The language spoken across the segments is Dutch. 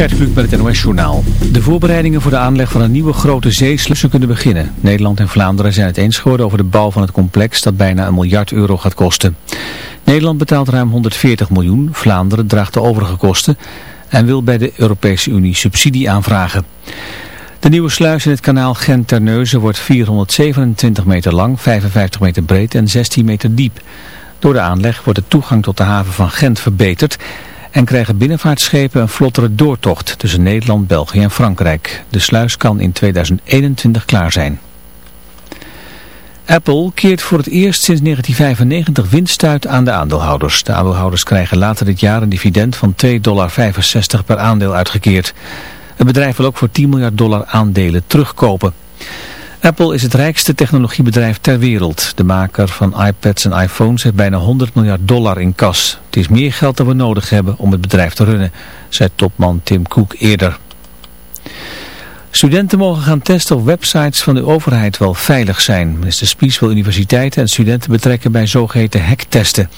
Gert Kluk met het NOS-journaal. De voorbereidingen voor de aanleg van een nieuwe grote zeeslussen kunnen beginnen. Nederland en Vlaanderen zijn het eens geworden over de bouw van het complex dat bijna een miljard euro gaat kosten. Nederland betaalt ruim 140 miljoen, Vlaanderen draagt de overige kosten en wil bij de Europese Unie subsidie aanvragen. De nieuwe sluis in het kanaal Gent-Terneuzen wordt 427 meter lang, 55 meter breed en 16 meter diep. Door de aanleg wordt de toegang tot de haven van Gent verbeterd en krijgen binnenvaartschepen een vlottere doortocht tussen Nederland, België en Frankrijk. De sluis kan in 2021 klaar zijn. Apple keert voor het eerst sinds 1995 winst uit aan de aandeelhouders. De aandeelhouders krijgen later dit jaar een dividend van 2,65 dollar per aandeel uitgekeerd. Het bedrijf wil ook voor 10 miljard dollar aandelen terugkopen. Apple is het rijkste technologiebedrijf ter wereld. De maker van iPads en iPhones heeft bijna 100 miljard dollar in kas. Het is meer geld dan we nodig hebben om het bedrijf te runnen, zei topman Tim Cook eerder. Studenten mogen gaan testen of websites van de overheid wel veilig zijn. Minister Spies wil universiteiten en studenten betrekken bij zogeheten hacktesten.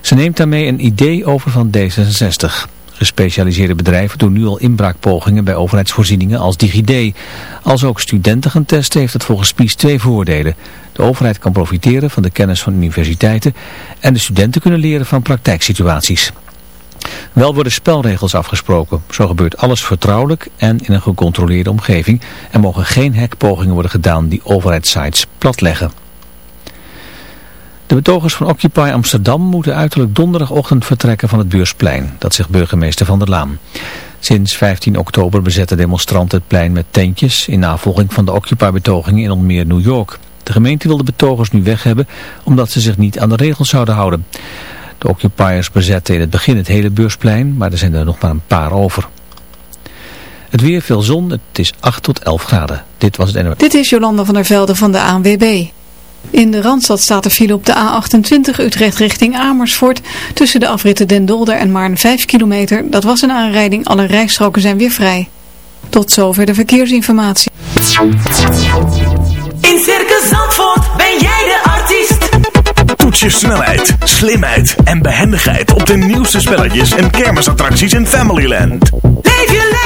Ze neemt daarmee een idee over van D66. Gespecialiseerde bedrijven doen nu al inbraakpogingen bij overheidsvoorzieningen als DigiD. Als ook studenten gaan testen heeft het volgens Spies twee voordelen. De overheid kan profiteren van de kennis van universiteiten en de studenten kunnen leren van praktijksituaties. Wel worden spelregels afgesproken. Zo gebeurt alles vertrouwelijk en in een gecontroleerde omgeving. Er mogen geen hackpogingen worden gedaan die overheidssites platleggen. De betogers van Occupy Amsterdam moeten uiterlijk donderdagochtend vertrekken van het Beursplein. Dat zegt burgemeester Van der Laan. Sinds 15 oktober bezetten demonstranten het plein met tentjes in navolging van de Occupy-betogingen in onder meer New York. De gemeente wil de betogers nu weg hebben omdat ze zich niet aan de regels zouden houden. De Occupiers bezetten in het begin het hele Beursplein, maar er zijn er nog maar een paar over. Het weer, veel zon, het is 8 tot 11 graden. Dit was het NW. Dit is Jolanda van der Velde van de ANWB. In de Randstad staat er file op de A28 Utrecht richting Amersfoort. Tussen de afritten Den Dolder en Maarn 5 kilometer. Dat was een aanrijding. Alle rijstroken zijn weer vrij. Tot zover de verkeersinformatie. In Circus Zandvoort ben jij de artiest. Toets je snelheid, slimheid en behendigheid op de nieuwste spelletjes en kermisattracties in Familyland. Leef je lekker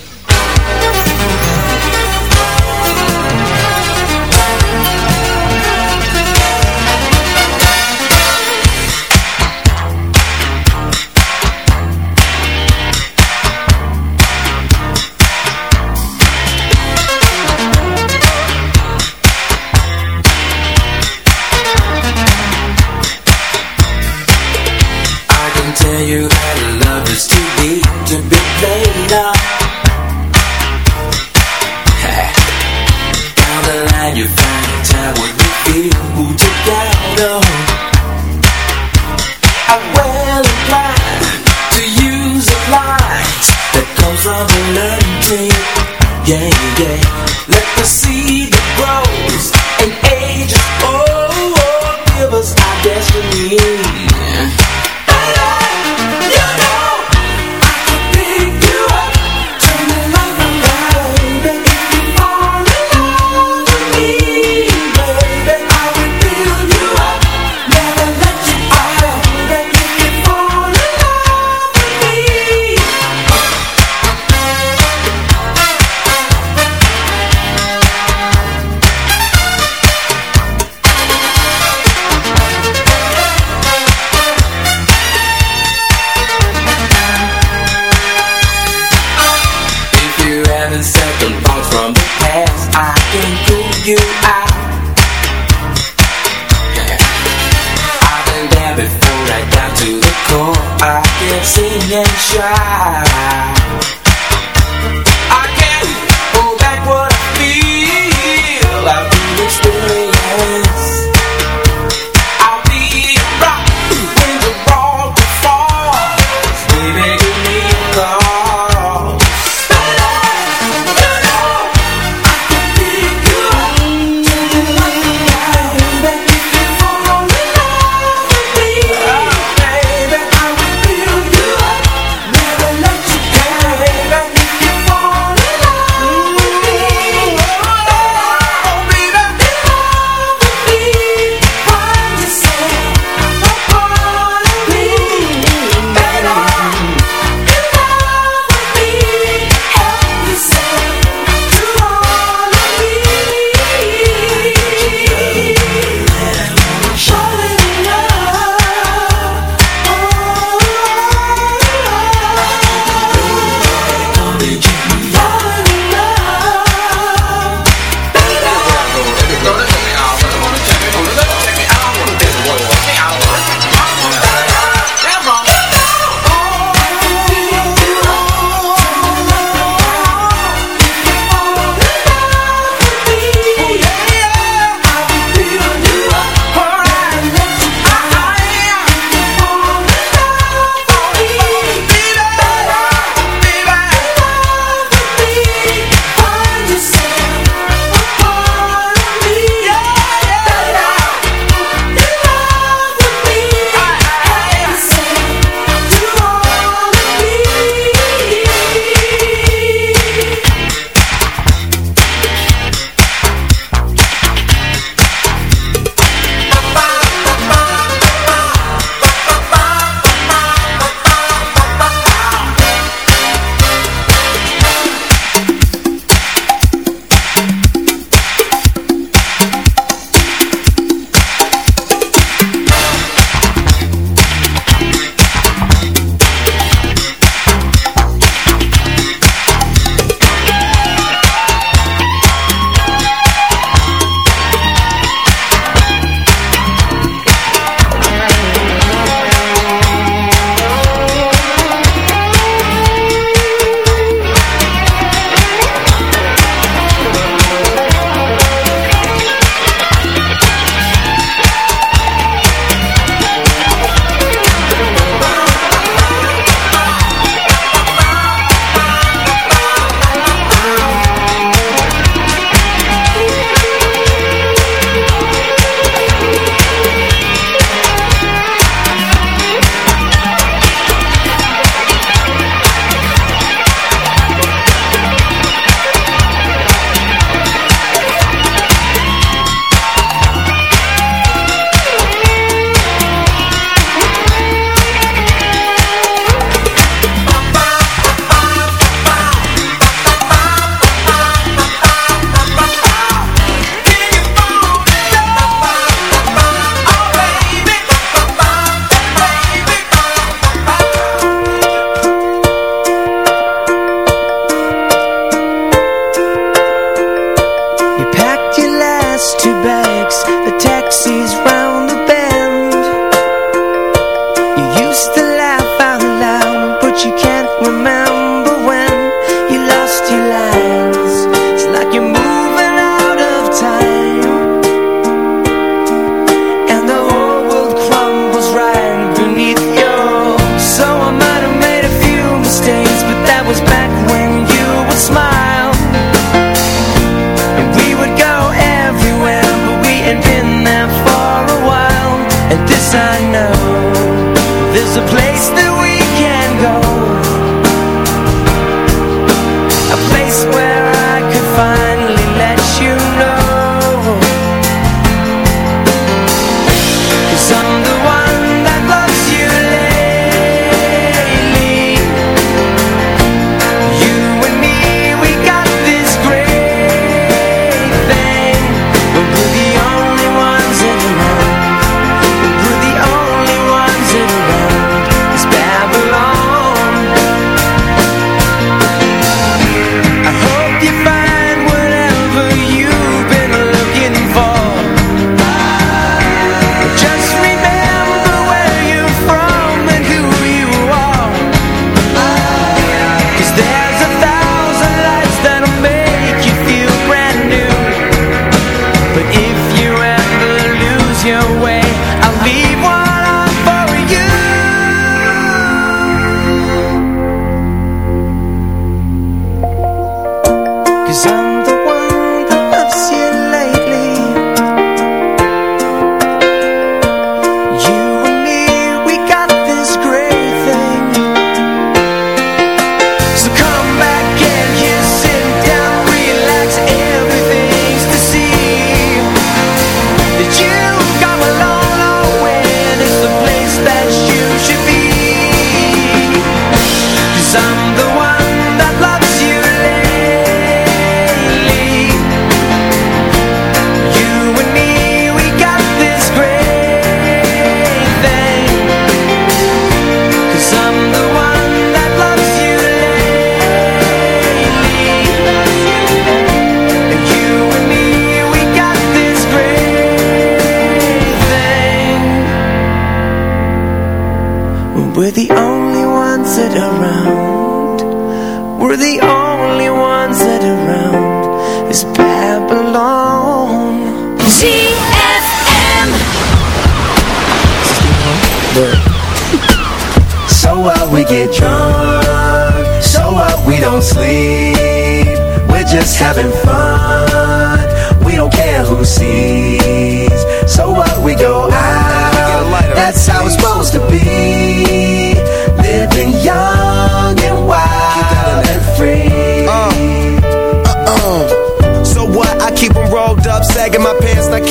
you that love is too deep to be played. Down the line you find a you feel well inclined to use a that comes from learning. Yeah, yeah. Sing and try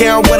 count what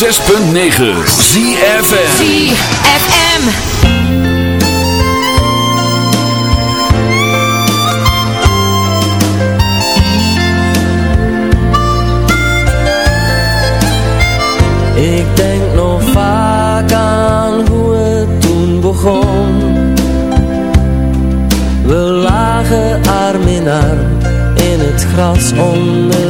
106.9 ZFM ZFM Ik denk nog vaak aan hoe het toen begon. We lagen arm in arm in het gras onder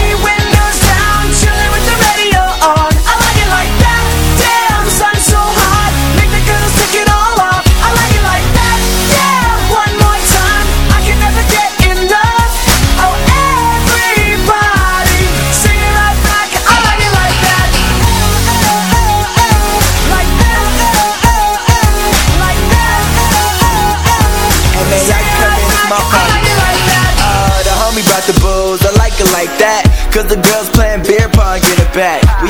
back.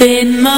In my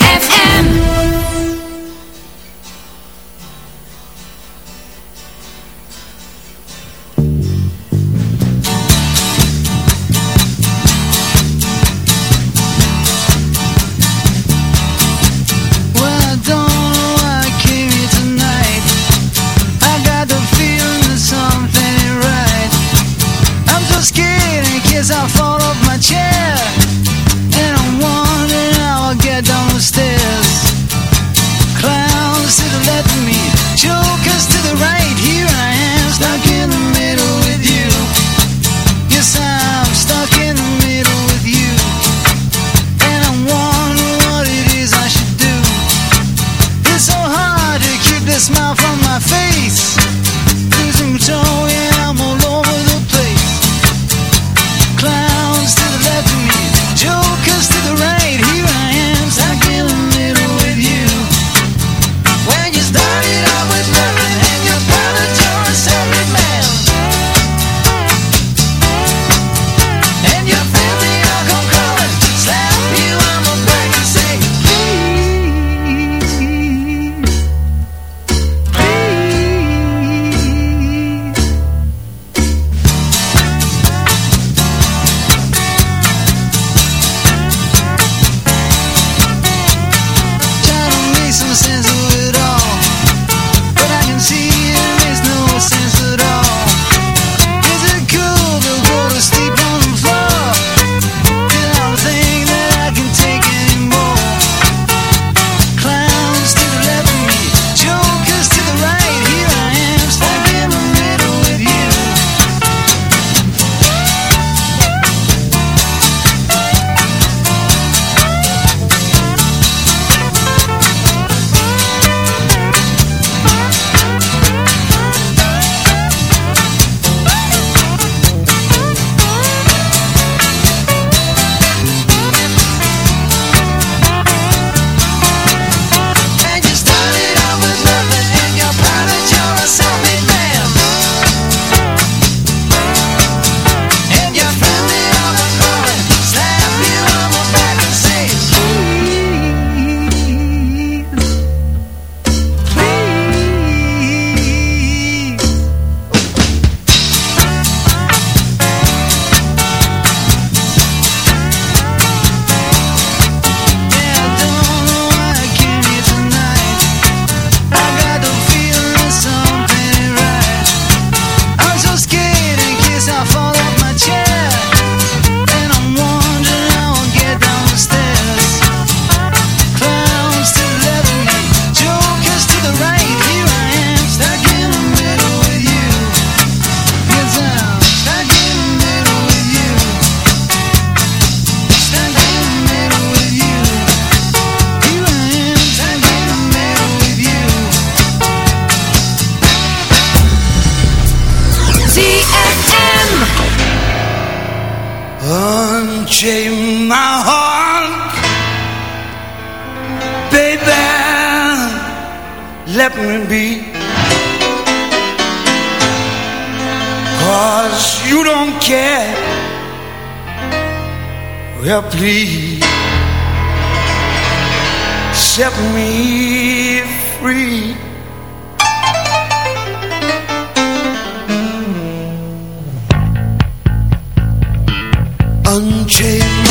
Unchain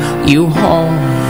you home.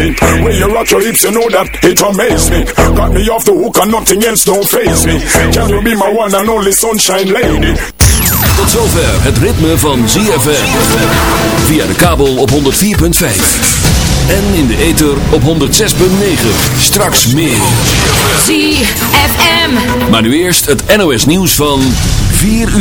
me. When you rock your hips, you know that it amaze me. Got me off the hook and nothing else don't face me. Can you be my one and only sunshine lady? Tot zover het ritme van ZFM. Via de kabel op 104.5. En in de ether op 106.9. Straks meer. ZFM. Maar nu eerst het NOS nieuws van 4 uur.